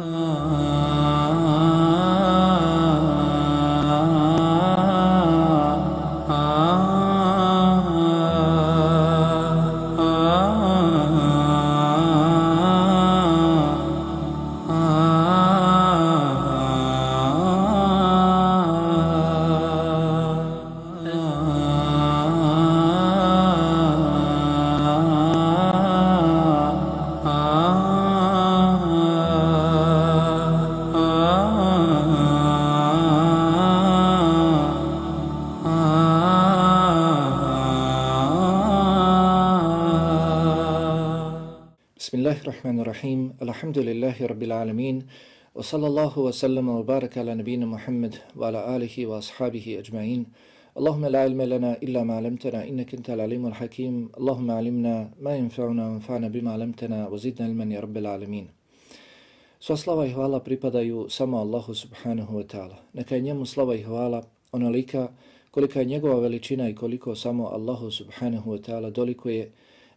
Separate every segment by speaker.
Speaker 1: Oh. Rahim. Alhamdulillahi rabbil alamin. Wa sallallahu wa sallama wa baraka ala nabina Muhammad wa ala alihi wa ashabihi ajma'in. Allahumma la ilma lana illa ma 'allamtana innaka antal alimul hakim. Allahumma 'allimna ma yanfa'una wa anfa'na bima 'allamtana wa zidna ilman ya rabbil alamin. Sva slava i hvala pripadaju samo Allahu subhanahu wa ta'ala. Neka je njemu slava i hvala onolika kolika je njegova veličina i koliko samo Allahu subhanahu wa ta'ala dolikuje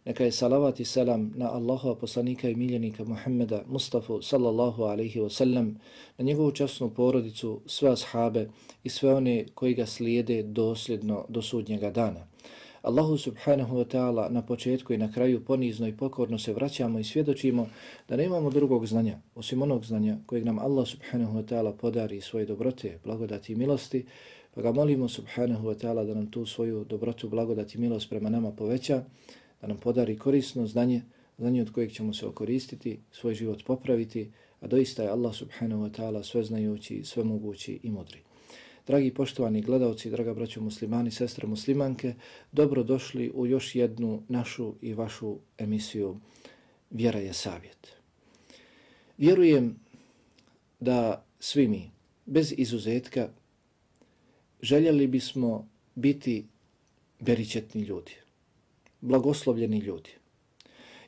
Speaker 1: Neka je salavat i selam na Allaha poslanika i miljenika Muhammeda Mustafa sallallahu alaihi wa sallam, na njegovu časnu porodicu, sve ashabe i sve one koji ga slijede dosljedno do sudnjega dana. Allahu subhanahu wa ta'ala na početku i na kraju ponizno i pokorno se vraćamo i svjedočimo da nemamo drugog znanja, osim onog znanja kojeg nam Allah subhanahu wa ta'ala podari svoje dobrote, blagodati i milosti, pa ga molimo subhanahu wa ta'ala da nam tu svoju dobrotu, blagodati i milost prema nama poveća, da nam podari korisno znanje, znanje od kojeg ćemo se okoristiti, svoj život popraviti, a doista je Allah subhanahu wa ta'ala sveznajući, svemogući i mudri. Dragi poštovani gledalci, draga braćo muslimani, sestre muslimanke, dobro došli u još jednu našu i vašu emisiju Vjera je savjet. Vjerujem da svi mi, bez izuzetka, željeli bismo biti beričetni ljudi blagoslovljeni ljudi.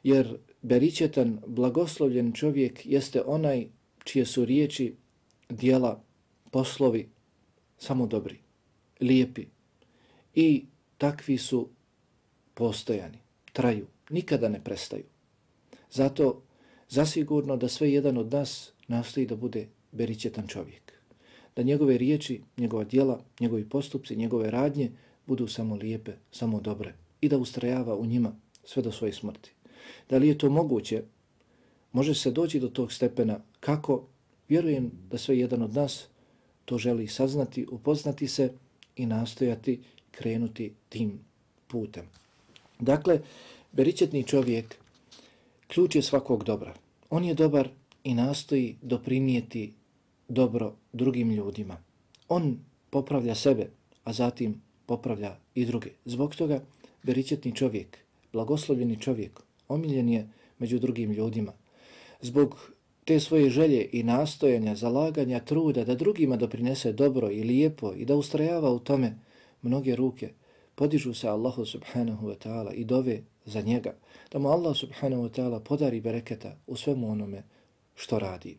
Speaker 1: Jer beričetan, blagoslovljen čovjek jeste onaj čije su riječi, dijela, poslovi samo dobri, lijepi i takvi su postojani, traju, nikada ne prestaju. Zato zasigurno da sve jedan od nas nastoji da bude beričetan čovjek. Da njegove riječi, njegova dijela, njegovi postupci, njegove radnje budu samo lijepe, samo dobre i da ustrajava u njima sve do svoje smrti. Da li je to moguće? Može se doći do tog stepena kako? Vjerujem da sve jedan od nas to želi saznati, upoznati se i nastojati krenuti tim putem. Dakle, beričetni čovjek ključ je svakog dobra. On je dobar i nastoji doprinijeti dobro drugim ljudima. On popravlja sebe, a zatim popravlja i druge. Zbog toga beričetni čovjek, blagoslovljeni čovjek, omiljen je među drugim ljudima. Zbog te svoje želje i nastojanja, zalaganja, truda da drugima doprinese dobro i lijepo i da ustrajava u tome mnoge ruke, podižu se Allahu subhanahu wa ta'ala i dove za njega, da mu Allah subhanahu wa ta'ala podari bereketa u svemu onome što radi.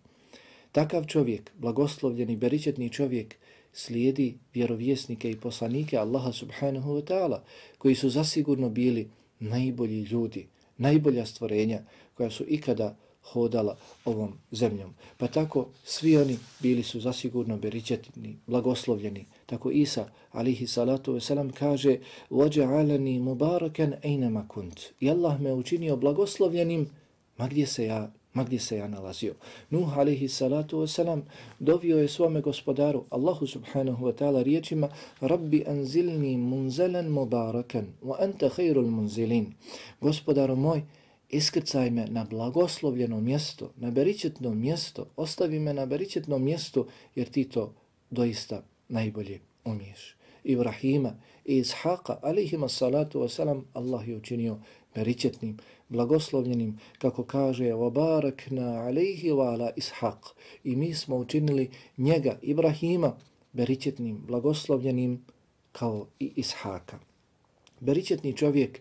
Speaker 1: Takav čovjek, blagoslovljeni, beričetni čovjek, slijedi vjerovjesnike i poslanike Allaha subhanahu wa ta'ala, koji su zasigurno bili najbolji ljudi, najbolja stvorenja koja su ikada hodala ovom zemljom. Pa tako svi oni bili su zasigurno beričetni, blagoslovljeni. Tako Isa, alihi salatu wasalam, kaže وَجَعَلَنِي مُبَارَكًا اَيْنَمَا كُنْتِ I Allah me učinio blagoslovljenim ma gdje se ja ma gdje se ja nalazio. Nuh alihi salatu wasalam dovio je svome gospodaru Allahu subhanahu wa ta'ala riječima Rabbi anzilni munzelan mubarakan wa anta khairul munzilin. Gospodaru moj, iskrcaj me na blagoslovljeno mjesto, na beričetno mjesto, ostavi me na beričetno mjesto jer ti to doista najbolje umiješ. Ibrahima i Ishaqa alihima salatu wasalam Allah je učinio beričetnim blagoslovljenim, kako kaže وَبَارَكْنَا عَلَيْهِ وَعَلَى إِسْحَقِ I mi smo učinili njega, Ibrahima, beričetnim, blagoslovljenim kao i Ishaka. Beričetni čovjek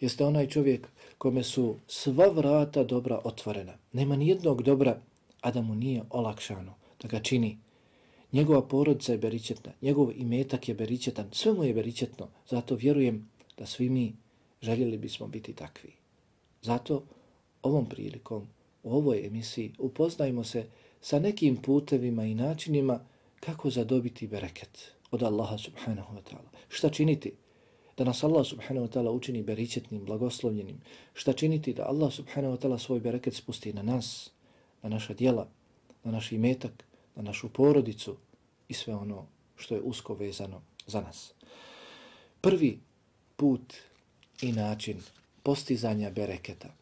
Speaker 1: jeste onaj čovjek kome su sva vrata dobra otvorena. Nema nijednog dobra, a da mu nije olakšano da ga čini. Njegova porodica je beričetna, njegov imetak je beričetan, sve mu je beričetno. Zato vjerujem da svi mi željeli bismo biti takvi. Zato ovom prilikom, u ovoj emisiji, upoznajmo se sa nekim putevima i načinima kako zadobiti bereket od Allaha subhanahu wa ta'ala. Šta činiti? Da nas Allah subhanahu wa ta'ala učini beričetnim, blagoslovljenim. Šta činiti? Da Allah subhanahu wa ta'ala svoj bereket spusti na nas, na naša dijela, na naš imetak, na našu porodicu i sve ono što je usko vezano za nas. Prvi put i način postizanja bereketa.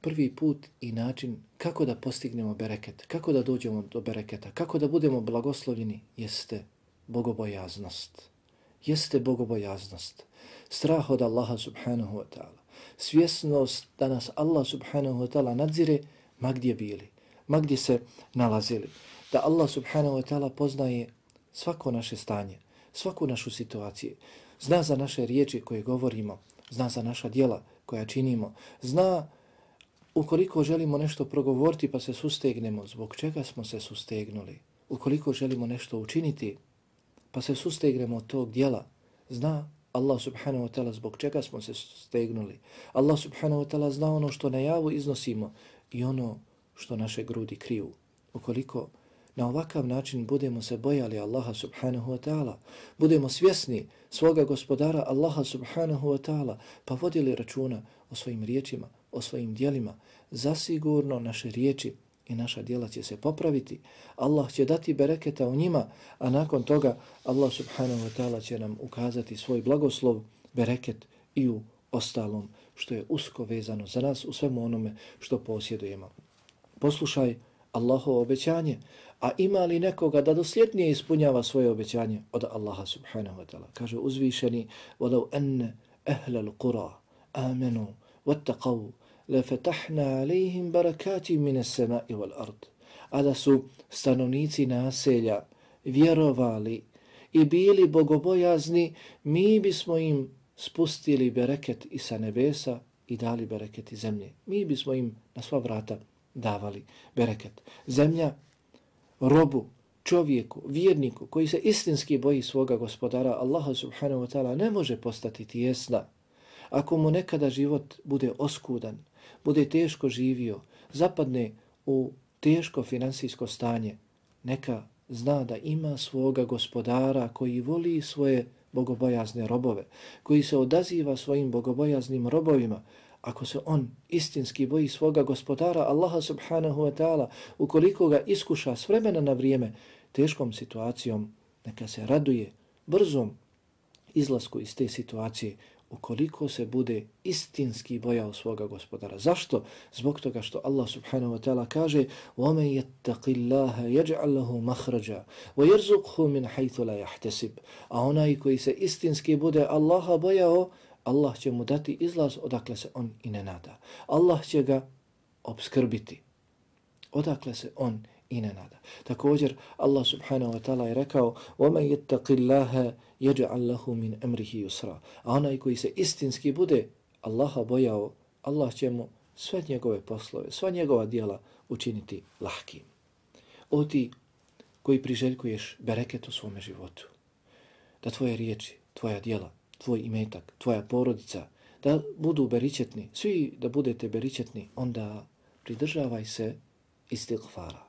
Speaker 1: Prvi put i način kako da postignemo bereket, kako da dođemo do bereketa, kako da budemo blagoslovljeni, jeste bogobojaznost. Jeste bogobojaznost. Strah od Allaha subhanahu wa ta'ala. Svjesnost da nas Allah subhanahu wa ta'ala nadzire ma gdje bili, ma gdje se nalazili. Da Allah subhanahu wa ta'ala poznaje svako naše stanje, svaku našu situaciju. Zna za naše riječi koje govorimo, zna za naša dijela koja činimo, zna ukoliko želimo nešto progovoriti pa se sustegnemo, zbog čega smo se sustegnuli. Ukoliko želimo nešto učiniti pa se sustegnemo od tog dijela, zna Allah subhanahu wa ta'ala zbog čega smo se sustegnuli. Allah subhanahu wa ta'ala zna ono što na javu iznosimo i ono što naše grudi kriju. Ukoliko na ovakav način budemo se bojali Allaha subhanahu wa ta'ala, budemo svjesni svoga gospodara Allaha subhanahu wa ta'ala, pa vodili računa o svojim riječima, o svojim dijelima, zasigurno naše riječi i naša dijela će se popraviti. Allah će dati bereketa u njima, a nakon toga Allah subhanahu wa ta'ala će nam ukazati svoj blagoslov, bereket i u ostalom što je usko vezano za nas u svemu onome što posjedujemo. Poslušaj Allahovo obećanje, a ima li nekoga da dosljednije ispunjava svoje obećanje od Allaha subhanahu wa ta'ala. Kaže uzvišeni, وَلَوْ أَنَّ أَهْلَ الْقُرَى آمَنُوا وَاتَّقَوْا لَفَتَحْنَا عَلَيْهِمْ بَرَكَاتِ مِنَ السَّمَاءِ وَالْأَرْضِ A da su stanovnici naselja vjerovali i bili bogobojazni, mi bismo im spustili bereket i sa nebesa i dali bereket i zemlje. Mi bismo im na sva vrata davali bereket. Zemlja robu, čovjeku, vjerniku koji se istinski boji svoga gospodara Allaha subhanahu wa ta'ala ne može postati tijesna. Ako mu nekada život bude oskudan, bude teško živio, zapadne u teško finansijsko stanje, neka zna da ima svoga gospodara koji voli svoje bogobojazne robove, koji se odaziva svojim bogobojaznim robovima, ako se on istinski boji svoga gospodara Allaha subhanahu wa ta'ala, ukoliko ga iskuša s vremena na vrijeme teškom situacijom, neka se raduje brzom izlasku iz te situacije, ukoliko se bude istinski bojao svoga gospodara. Zašto? Zbog toga što Allah subhanahu wa ta'ala kaže وَمَنْ يَتَّقِ اللَّهَ يَجْعَلْ لَهُ مَخْرَجًا وَيَرْزُقْهُ مِنْ حَيْثُ لَا يَحْتَسِبْ A onaj koji se istinski bude Allaha bojao, Allah će mu dati izlaz odakle se on i ne nada. Allah će ga obskrbiti. Odakle se on i ne nada. Također Allah subhanahu wa ta'ala je rekao وَمَنْ يَتَّقِ اللَّهَ يَجْعَلْ لَهُ مِنْ أَمْرِهِ يُسْرًا A onaj koji se istinski bude Allaha bojao, Allah će mu sve njegove poslove, sva njegova dijela učiniti lahkim. O ti koji priželjkuješ bereket u svome životu, da tvoje riječi, tvoja dijela, tvoj imetak, tvoja porodica, da budu beričetni, svi da budete beričetni, onda pridržavaj se istighfara.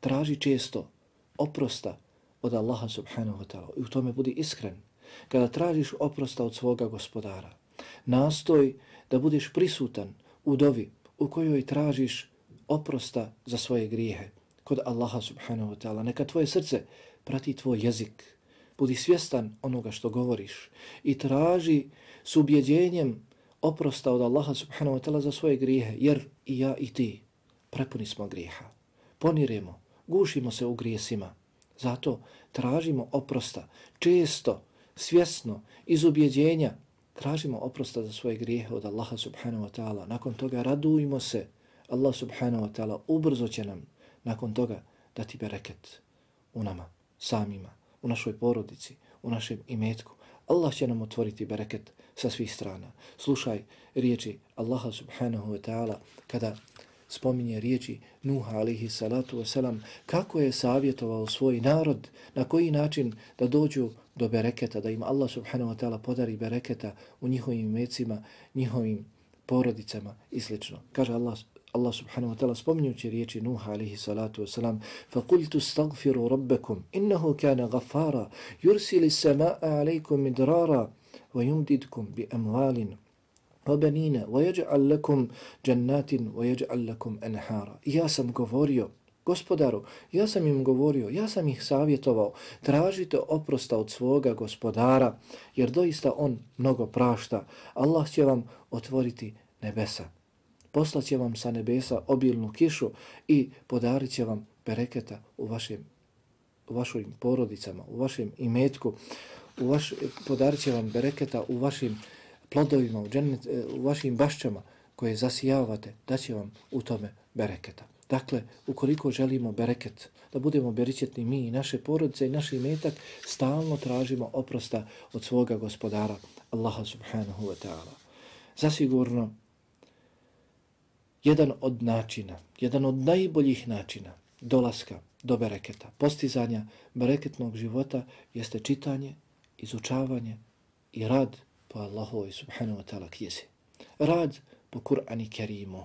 Speaker 1: Traži često oprosta od Allaha subhanahu wa ta'ala i u tome budi iskren. Kada tražiš oprosta od svoga gospodara, nastoj da budeš prisutan u dovi u kojoj tražiš oprosta za svoje grijehe kod Allaha subhanahu wa ta'ala. Neka tvoje srce prati tvoj jezik, budi svjestan onoga što govoriš i traži s ubjeđenjem oprosta od Allaha subhanahu wa ta'ala za svoje grijehe, jer i ja i ti prepuni smo grijeha. Poniremo, gušimo se u grijesima, zato tražimo oprosta često, svjesno, iz ubjeđenja, tražimo oprosta za svoje grijehe od Allaha subhanahu wa ta'ala. Nakon toga radujmo se, Allah subhanahu wa ta'ala ubrzo će nam nakon toga dati bereket u nama, samima u našoj porodici, u našem imetku. Allah će nam otvoriti bereket sa svih strana. Slušaj riječi Allaha subhanahu wa ta'ala kada spominje riječi Nuha alihi salatu wasalam kako je savjetovao svoj narod, na koji način da dođu do bereketa, da im Allah subhanahu wa ta'ala podari bereketa u njihovim imecima, njihovim porodicama i sl. Kaže Allah Allah subhanahu wa ta'ala spominjući riječi Nuha alaihi salatu wasalam فَقُلْتُ اسْتَغْفِرُوا رَبَّكُمْ إِنَّهُ كَانَ غَفَارًا يُرْسِلِ السَّمَاءَ عَلَيْكُمْ مِدْرَارًا وَيُمْدِدْكُمْ بِأَمْوَالٍ وَبَنِينَ وَيَجْعَلْ لَكُمْ جَنَّاتٍ وَيَجْعَلْ لَكُمْ أَنْحَارًا Ja sam govorio, gospodaru, ja sam im govorio, ja sam ih savjetovao, tražite oprosta od svoga gospodara, jer doista on mnogo prašta. Allah će vam otvoriti nebesa poslaće vam sa nebesa obilnu kišu i podarit će vam bereketa u vašim u vašim porodicama, u vašem imetku, u vaš, podarit će vam bereketa u vašim plodovima, u, džennet, e, u vašim bašćama koje zasijavate, da će vam u tome bereketa. Dakle, ukoliko želimo bereket, da budemo beričetni mi i naše porodice i naš imetak, stalno tražimo oprosta od svoga gospodara, Allaha subhanahu wa ta'ala. Zasigurno, jedan od načina, jedan od najboljih načina dolaska do bereketa, postizanja bereketnog života jeste čitanje, izučavanje i rad po Allahovoj subhanahu wa ta'ala knjizi. Rad po Kur'ani Kerimu.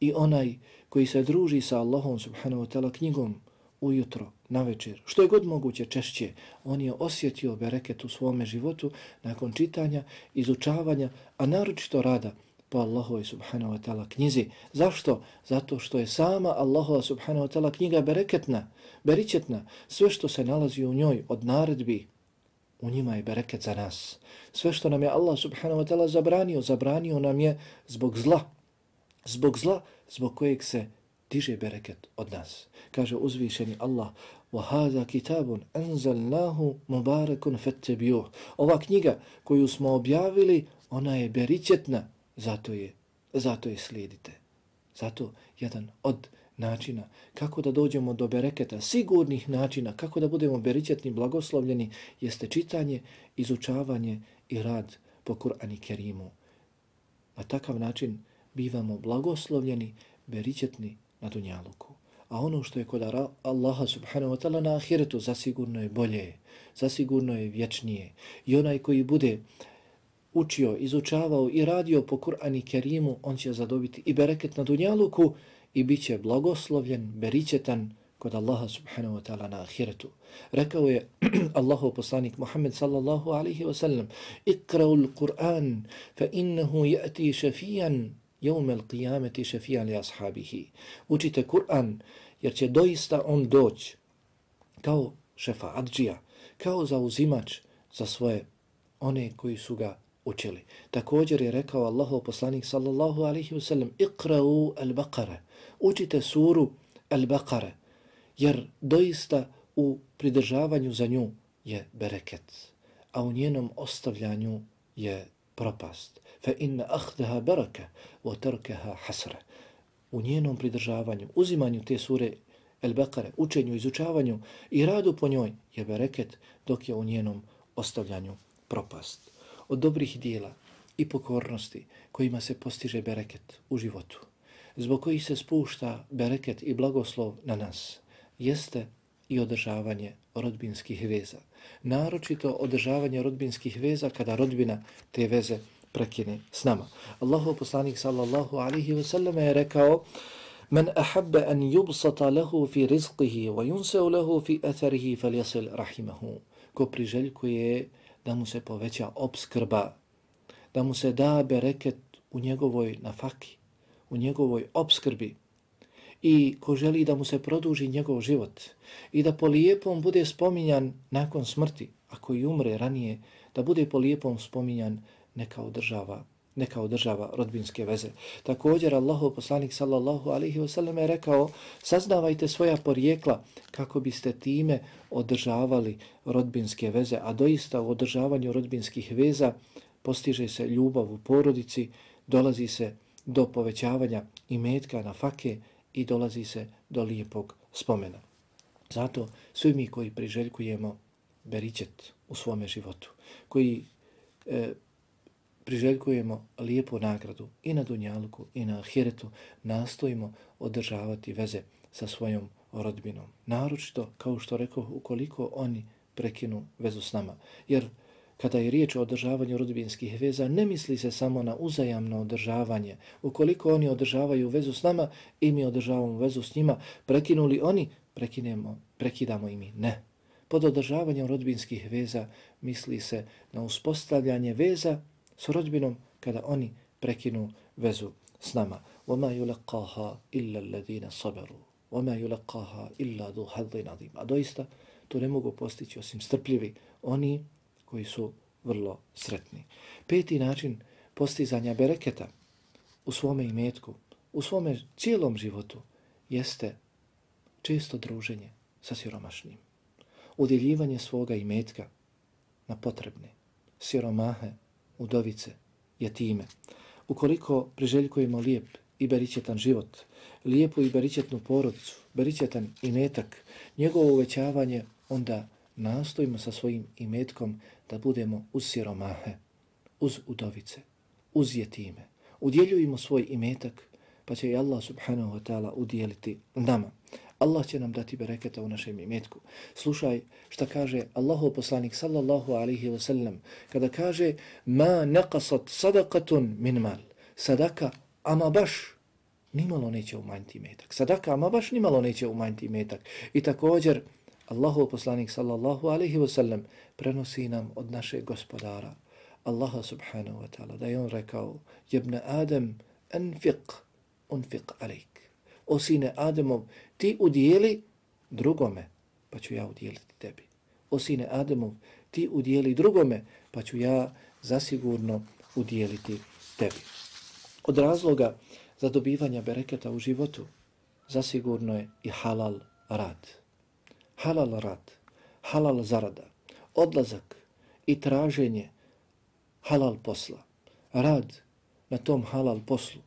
Speaker 1: I onaj koji se druži sa Allahom subhanahu wa ta'ala knjigom ujutro, na večer, što je god moguće češće, on je osjetio bereket u svome životu nakon čitanja, izučavanja, a naročito rada po Allahove subhanahu wa ta'ala knjizi. Zašto? Zato što je sama Allahova subhanahu wa ta'ala knjiga bereketna, beričetna. Sve što se nalazi u njoj od naredbi, u njima je bereket za nas. Sve što nam je Allah subhanahu wa ta'ala zabranio, zabranio nam je zbog zla. Zbog zla zbog kojeg se diže bereket od nas. Kaže uzvišeni Allah, وَهَذَا كِتَابٌ أَنْزَلْنَاهُ مُبَارَكٌ فَتَّبِيُوهُ Ova knjiga koju smo objavili, ona je beričetna, zato je, zato je slijedite. Zato jedan od načina kako da dođemo do bereketa, sigurnih načina kako da budemo beričetni, blagoslovljeni, jeste čitanje, izučavanje i rad po Kur'ani Kerimu. Na takav način bivamo blagoslovljeni, beričetni na Dunjaluku. A ono što je kod Allaha subhanahu wa ta'ala na ahiretu zasigurno je bolje, zasigurno je vječnije. I onaj koji bude učio, izučavao i radio po Kur'ani Kerimu, on će zadobiti i bereket na dunjaluku i bit će blagoslovljen, beričetan kod Allaha subhanahu wa ta'ala na ahiretu. Rekao je Allahu poslanik Muhammed sallallahu alaihi wa sallam Ikra'u l-Qur'an fa innahu ja'ti šafijan jevme l-qiyameti šafijan li ashabihi. Učite Kur'an jer će doista on doći kao šefaadžija, kao zauzimač za svoje one koji su ga učili. Također je rekao Allahov poslanik sallallahu alaihi wasallam Iqra'u al-Baqara, učite suru al-Baqara, jer doista u pridržavanju za nju je bereket, a u njenom ostavljanju je propast. Fa inna akhdaha baraka wa tarkaha hasra. U njenom pridržavanju, uzimanju te sure al-Baqara, učenju, izučavanju i radu po njoj je bereket, dok je u njenom ostavljanju propast od dobrih dijela i pokornosti kojima se postiže bereket u životu, zbog kojih se spušta bereket i blagoslov na nas, jeste i održavanje rodbinskih veza. Naročito održavanje rodbinskih veza kada rodbina te veze prekine s nama. Allahu poslanik sallallahu alihi wasallam je rekao Men ahabba an yubsata lahu fi rizqihi wa yunseu lahu fi atharihi falyasil rahimahu. Ko priželjkuje da mu se poveća obskrba, da mu se da bereket u njegovoj nafaki, u njegovoj obskrbi. I ko želi da mu se produži njegov život i da po lijepom bude spominjan nakon smrti, ako i umre ranije, da bude po lijepom spominjan neka održava neka održava rodbinske veze. Također Allahov poslanik sallallahu alaihi wasallam je rekao saznavajte svoja porijekla kako biste time održavali rodbinske veze, a doista u održavanju rodbinskih veza postiže se ljubav u porodici, dolazi se do povećavanja imetka na fake i dolazi se do lijepog spomena. Zato svi mi koji priželjkujemo beričet u svome životu, koji e, priželjkujemo lijepu nagradu i na Dunjalku i na Ahiretu, nastojimo održavati veze sa svojom rodbinom. Naročito, kao što rekao, ukoliko oni prekinu vezu s nama. Jer kada je riječ o održavanju rodbinskih veza, ne misli se samo na uzajamno održavanje. Ukoliko oni održavaju vezu s nama i mi održavamo vezu s njima, prekinuli oni, prekinemo, prekidamo i mi. Ne. Pod održavanjem rodbinskih veza misli se na uspostavljanje veza s rodbinom kada oni prekinu vezu s nama. وَمَا يُلَقَّاهَا إِلَّا الَّذِينَ صَبَرُوا وَمَا يُلَقَّاهَا إِلَّا ذُو حَظِّ نَظِيمًا A doista, to ne mogu postići osim strpljivi oni koji su vrlo sretni. Peti način postizanja bereketa u svome imetku, u svome cijelom životu, jeste često druženje sa siromašnim. Udjeljivanje svoga imetka na potrebne, siromahe, udovice, jetime. Ukoliko priželjkujemo lijep i beričetan život, lijepu i beričetnu porodicu, beričetan imetak, njegovo uvećavanje, onda nastojimo sa svojim imetkom da budemo uz siromahe, uz udovice, uz jetime. Udjeljujemo svoj imetak, pa će i Allah subhanahu wa ta'ala udjeliti nama. Allah će nam dati bereketa u našem imetku. Slušaj šta kaže Allahu poslanik sallallahu alaihi wa sallam kada kaže ma naqasat sadaqatun min mal. Sadaka ama baš nimalo neće umanjiti imetak. Sadaka ama baš nimalo neće umanjiti imetak. I također Allahu poslanik sallallahu alaihi wa sallam prenosi nam od našeg gospodara Allaha subhanahu wa ta'ala da je on rekao jebne Adem enfiq unfiq alaik. O sine Ademov, ti udijeli drugome, pa ću ja udijeliti tebi. O sine Ademov, ti udijeli drugome, pa ću ja zasigurno udijeliti tebi. Od razloga za dobivanje bereketa u životu zasigurno je i halal rad halal rad, halal zarada, odlazak i traženje halal posla, rad na tom halal poslu,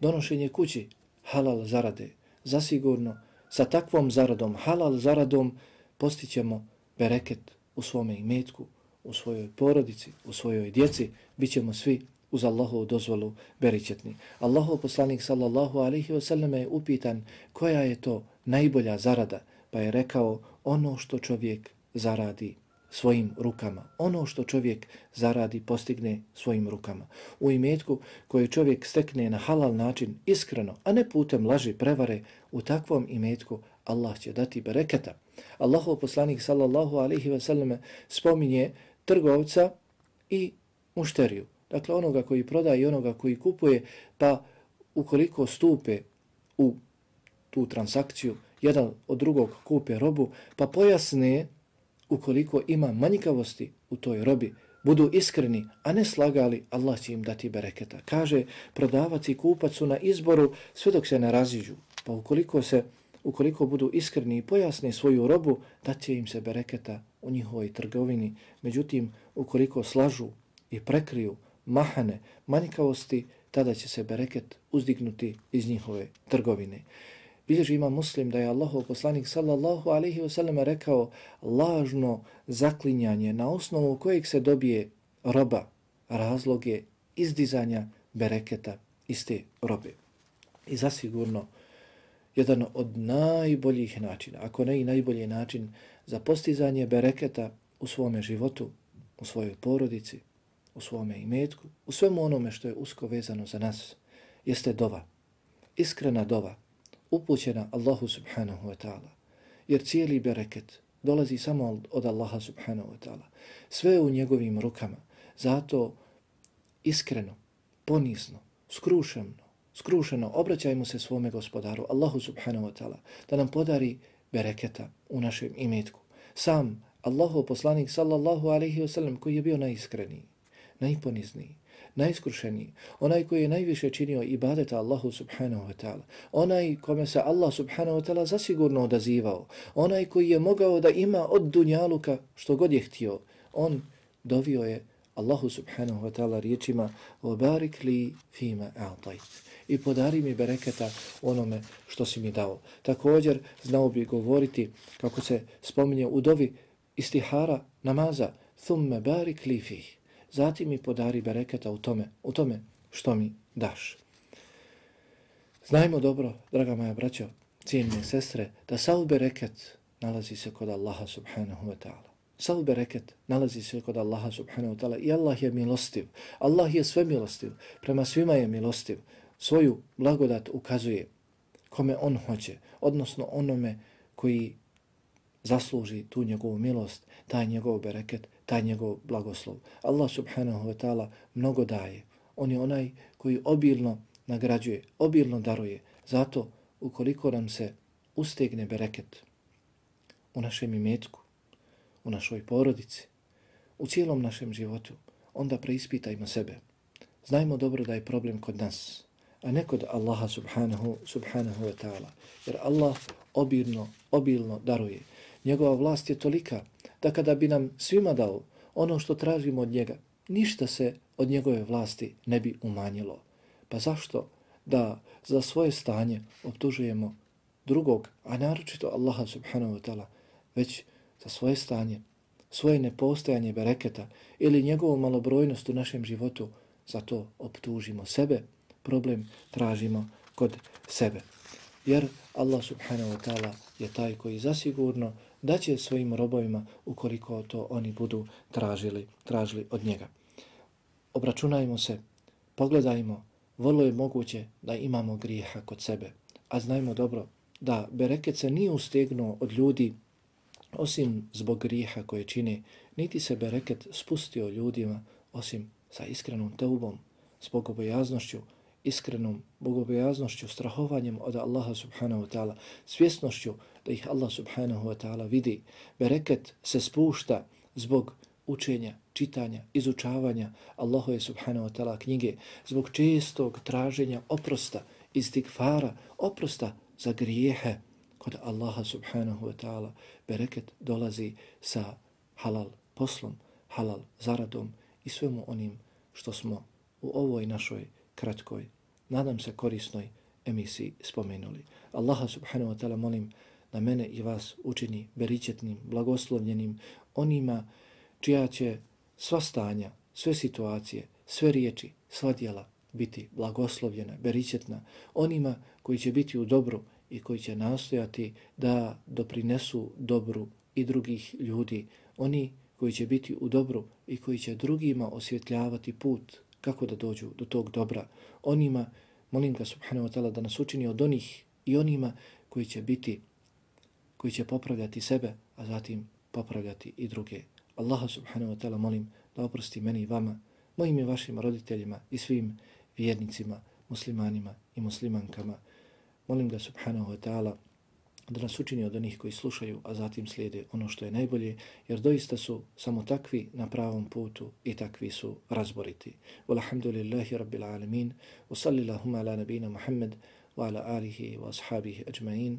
Speaker 1: donošenje kući halal zarade, zasigurno sa takvom zaradom, halal zaradom, postićemo bereket u svome imetku, u svojoj porodici, u svojoj djeci, bit ćemo svi uz Allahovu dozvolu beričetni. Allahov poslanik sallallahu alaihi wa sallam je upitan koja je to najbolja zarada, pa je rekao ono što čovjek zaradi svojim rukama. Ono što čovjek zaradi postigne svojim rukama. U imetku koje čovjek stekne na halal način iskreno, a ne putem laži prevare, u takvom imetku Allah će dati bereketa. Allahov poslanik sallallahu alaihi ve selleme spominje trgovca i mušteriju. Dakle, onoga koji prodaje i onoga koji kupuje, pa ukoliko stupe u tu transakciju, jedan od drugog kupe robu, pa pojasne ukoliko ima manjkavosti u toj robi, budu iskreni, a ne slagali, Allah će im dati bereketa. Kaže, prodavac i kupac su na izboru sve dok se ne raziđu. Pa ukoliko se ukoliko budu iskreni i pojasne svoju robu, da će im se bereketa u njihovoj trgovini. Međutim, ukoliko slažu i prekriju mahane, manjkavosti, tada će se bereket uzdignuti iz njihove trgovine. Bilježi ima muslim da je Allahov poslanik sallallahu alaihi wasallam rekao lažno zaklinjanje na osnovu kojeg se dobije roba, razlog je izdizanja bereketa iz te robe. I zasigurno, jedan od najboljih načina, ako ne i najbolji način za postizanje bereketa u svome životu, u svojoj porodici, u svome imetku, u svemu onome što je usko vezano za nas, jeste dova, iskrena dova, upućena Allahu subhanahu wa ta'ala. Jer cijeli bereket dolazi samo od Allaha subhanahu wa ta'ala. Sve u njegovim rukama. Zato iskreno, ponizno, skrušeno, skrušeno obraćajmo se svome gospodaru Allahu subhanahu wa ta'ala da nam podari bereketa u našem imetku. Sam Allahu poslanik sallallahu alaihi wa sallam koji je bio najiskreniji, najponizniji, najskrušeniji, onaj koji je najviše činio ibadeta Allahu subhanahu wa ta'ala, onaj kome se Allah subhanahu wa ta'ala zasigurno odazivao, onaj koji je mogao da ima od dunjaluka što god je htio, on dovio je Allahu subhanahu wa ta'ala riječima وَبَارِكْ لِي فِيمَ أَعْطَيْتِ i podari mi bereketa onome što si mi dao. Također znao bi govoriti kako se spominje u dovi istihara namaza ثُمَّ بَارِكْ لِي فِيهِ zatim mi podari bereketa u tome, u tome što mi daš. Znajmo dobro, draga moja braćo, cijenine sestre, da sav bereket nalazi se kod Allaha subhanahu wa ta'ala. Sav bereket nalazi se kod Allaha subhanahu wa ta'ala i Allah je milostiv. Allah je sve milostiv. Prema svima je milostiv. Svoju blagodat ukazuje kome on hoće, odnosno onome koji zasluži tu njegovu milost, taj njegov bereket, taj njegov blagoslov. Allah subhanahu wa ta'ala mnogo daje. On je onaj koji obilno nagrađuje, obilno daruje. Zato, ukoliko nam se ustegne bereket u našem imetku, u našoj porodici, u cijelom našem životu, onda preispitajmo sebe. Znajmo dobro da je problem kod nas, a ne kod Allaha subhanahu, subhanahu wa ta'ala. Jer Allah obilno, obilno daruje. Njegova vlast je tolika da kada bi nam svima dao ono što tražimo od njega, ništa se od njegove vlasti ne bi umanjilo. Pa zašto da za svoje stanje optužujemo drugog, a naročito Allaha subhanahu wa ta'ala, već za svoje stanje, svoje nepostojanje bereketa ili njegovu malobrojnost u našem životu, za to optužimo sebe, problem tražimo kod sebe. Jer Allah subhanahu wa ta'ala je taj koji zasigurno da će svojim robovima ukoliko to oni budu tražili, tražili od njega. Obračunajmo se, pogledajmo, vrlo je moguće da imamo grijeha kod sebe, a znajmo dobro da bereket se nije ustegnuo od ljudi osim zbog grijeha koje čine, niti se bereket spustio ljudima osim sa iskrenom teubom, s bogobojaznošću, iskrenom bogobojaznošću, strahovanjem od Allaha subhanahu wa ta'ala, svjesnošću da ih Allah subhanahu wa ta'ala vidi. Bereket se spušta zbog učenja, čitanja, izučavanja Allahove subhanahu wa ta'ala knjige, zbog čestog traženja oprosta, istikfara, oprosta za grijehe kod Allaha subhanahu wa ta'ala. Bereket dolazi sa halal poslom, halal zaradom i svemu onim što smo u ovoj našoj kratkoj, nadam se korisnoj emisiji spomenuli. Allaha subhanahu wa ta'ala molim da mene i vas učini beričetnim, blagoslovljenim, onima čija će sva stanja, sve situacije, sve riječi, sva djela biti blagoslovljena, beričetna, onima koji će biti u dobru i koji će nastojati da doprinesu dobru i drugih ljudi, oni koji će biti u dobru i koji će drugima osvjetljavati put kako da dođu do tog dobra. Onima, molim ga subhanahu wa ta'ala da nas učini od onih i onima koji će biti, koji će popravljati sebe, a zatim popravljati i druge. Allaha subhanahu wa ta'ala molim da oprosti meni i vama, mojim i vašim roditeljima i svim vjernicima, muslimanima i muslimankama. Molim ga subhanahu wa ta'ala da nas učini od onih koji slušaju, a zatim slijede ono što je najbolje, jer doista su samo takvi na pravom putu i takvi su razboriti. Walhamdulillahi rabbil alamin, wa sallilahuma ala nabina Muhammed, wa ala alihi wa ashabihi ajma'in,